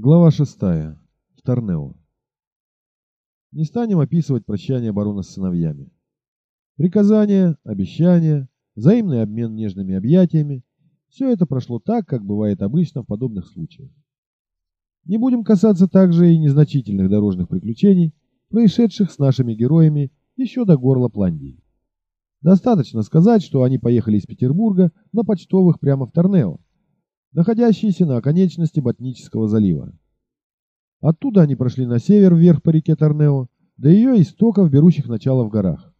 Глава 6. В Торнео. Не станем описывать прощание барона с сыновьями. Приказания, обещания, взаимный обмен нежными объятиями – все это прошло так, как бывает обычно в подобных случаях. Не будем касаться также и незначительных дорожных приключений, происшедших с нашими героями еще до горла Пландии. Достаточно сказать, что они поехали из Петербурга на почтовых прямо в Торнео, находящиеся на оконечности Ботнического залива. Оттуда они прошли на север вверх по реке Торнео, до ее истоков, берущих начало в горах.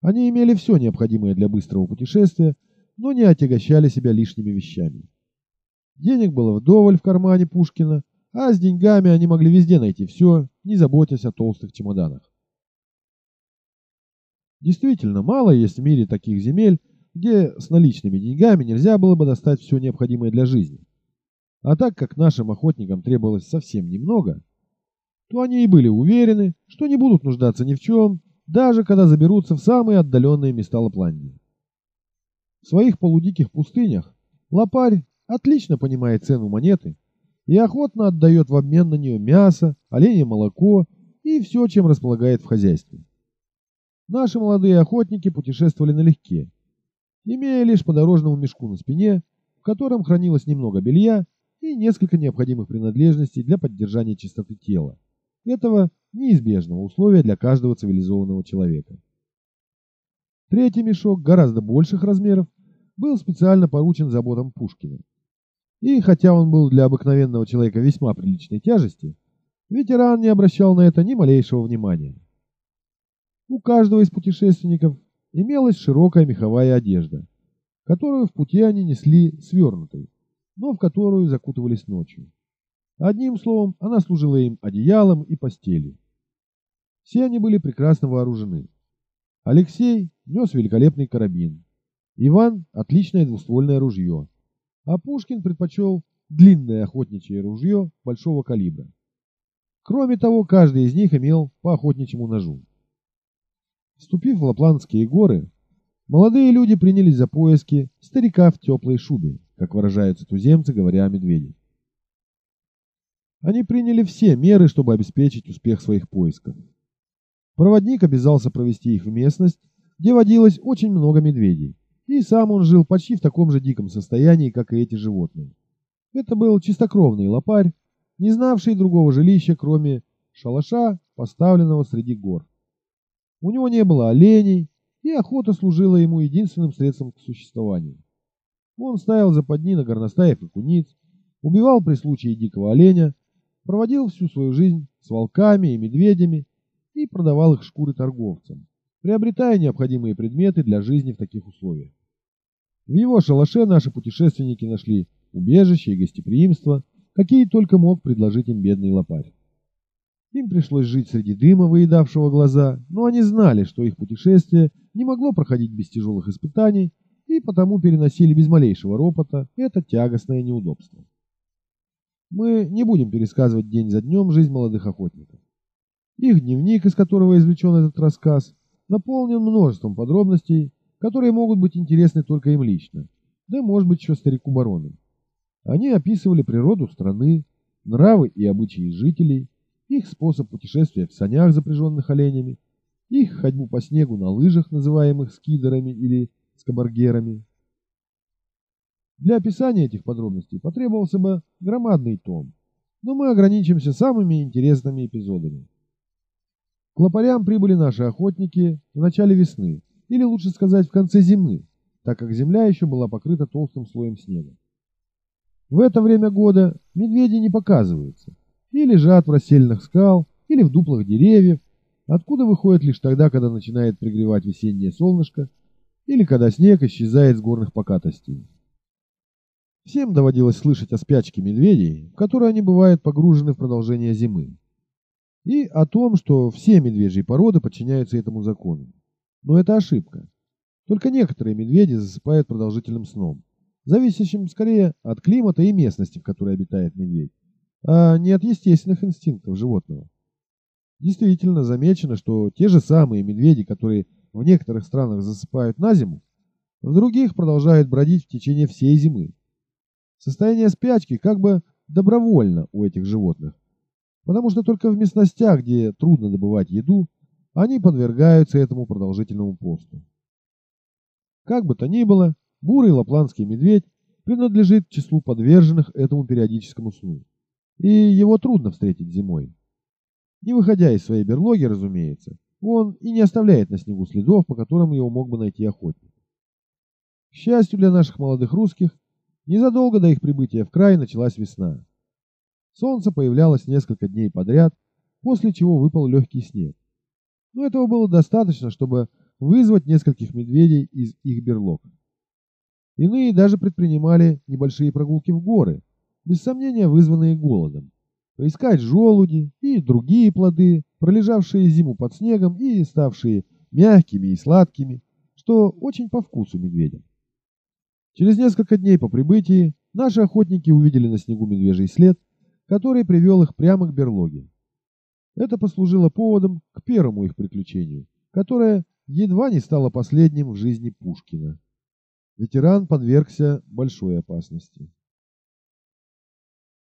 Они имели все необходимое для быстрого путешествия, но не отягощали себя лишними вещами. Денег было вдоволь в кармане Пушкина, а с деньгами они могли везде найти все, не заботясь о толстых чемоданах. Действительно, мало есть в мире таких земель, где с наличными деньгами нельзя было бы достать все необходимое для жизни. А так как нашим охотникам требовалось совсем немного, то они и были уверены, что не будут нуждаться ни в чем, даже когда заберутся в самые отдаленные места Лапландии. В своих полудиких пустынях лопарь отлично понимает цену монеты и охотно отдает в обмен на нее мясо, оленье молоко и все, чем располагает в хозяйстве. Наши молодые охотники путешествовали налегке, имея лишь по дорожному мешку на спине, в котором хранилось немного белья и несколько необходимых принадлежностей для поддержания чистоты тела. Этого неизбежного условия для каждого цивилизованного человека. Третий мешок, гораздо больших размеров, был специально поручен заботам Пушкина. И хотя он был для обыкновенного человека весьма приличной тяжести, ветеран не обращал на это ни малейшего внимания. У каждого из путешественников имелась широкая меховая одежда, которую в пути они несли свернутой, но в которую закутывались ночью. Одним словом, она служила им одеялом и постелью. Все они были прекрасно вооружены. Алексей нес великолепный карабин, Иван – отличное двуствольное ружье, а Пушкин предпочел длинное охотничье ружье большого калибра. Кроме того, каждый из них имел по охотничьему ножу. Вступив в Лапландские горы, молодые люди принялись за поиски старика в теплой шубе, как выражаются туземцы, говоря о медведе. Они приняли все меры, чтобы обеспечить успех своих поисков. Проводник обязался провести их в местность, где водилось очень много медведей, и сам он жил почти в таком же диком состоянии, как и эти животные. Это был чистокровный лопарь, не знавший другого жилища, кроме шалаша, поставленного среди гор. У него не было оленей, и охота служила ему единственным средством к существованию. Он ставил западни на горностаев и куниц, убивал при случае дикого оленя, проводил всю свою жизнь с волками и медведями и продавал их шкуры торговцам, приобретая необходимые предметы для жизни в таких условиях. В его шалаше наши путешественники нашли убежище и гостеприимство, какие только мог предложить им бедный лопарь. Им пришлось жить среди дыма, выедавшего глаза, но они знали, что их путешествие не могло проходить без тяжелых испытаний, и потому переносили без малейшего ропота это тягостное неудобство. Мы не будем пересказывать день за днем жизнь молодых охотников. Их дневник, из которого извлечен этот рассказ, наполнен множеством подробностей, которые могут быть интересны только им лично, да, может быть, еще старику барону. Они описывали природу страны, нравы и обычаи жителей, их способ путешествия в санях, запряженных оленями, их ходьбу по снегу на лыжах, называемых скидерами или скобаргерами. Для описания этих подробностей потребовался бы громадный том, но мы ограничимся самыми интересными эпизодами. К лопарям прибыли наши охотники в начале весны, или лучше сказать в конце зимы, так как земля еще была покрыта толстым слоем снега. В это время года медведи не показываются, и лежат в расселенных скал или в дуплах деревьев, откуда выходят лишь тогда, когда начинает пригревать весеннее солнышко или когда снег исчезает с горных покатостей. Всем доводилось слышать о спячке медведей, в которой они бывают погружены в продолжение зимы, и о том, что все медвежьи породы подчиняются этому закону. Но это ошибка. Только некоторые медведи засыпают продолжительным сном, зависящим скорее от климата и местности, в которой обитает медведь а не от естественных инстинктов животного. Действительно замечено, что те же самые медведи, которые в некоторых странах засыпают на зиму, в других продолжают бродить в течение всей зимы. Состояние спячки как бы добровольно у этих животных, потому что только в местностях, где трудно добывать еду, они подвергаются этому продолжительному посту. Как бы то ни было, бурый лапландский медведь принадлежит к числу подверженных этому периодическому сну, и его трудно встретить зимой. Не выходя из своей берлоги, разумеется, он и не оставляет на снегу следов, по которым его мог бы найти охотник. К счастью для наших молодых русских, незадолго до их прибытия в край началась весна. Солнце появлялось несколько дней подряд, после чего выпал легкий снег. Но этого было достаточно, чтобы вызвать нескольких медведей из их берлог. Иные даже предпринимали небольшие прогулки в горы, без сомнения вызванные голодом, поискать желуди и другие плоды, пролежавшие зиму под снегом и ставшие мягкими и сладкими, что очень по вкусу медведям. Через несколько дней по прибытии наши охотники увидели на снегу медвежий след, который привел их прямо к берлоге. Это послужило поводом к первому их приключению, которое едва не стало последним в жизни Пушкина. Ветеран подвергся большой опасности.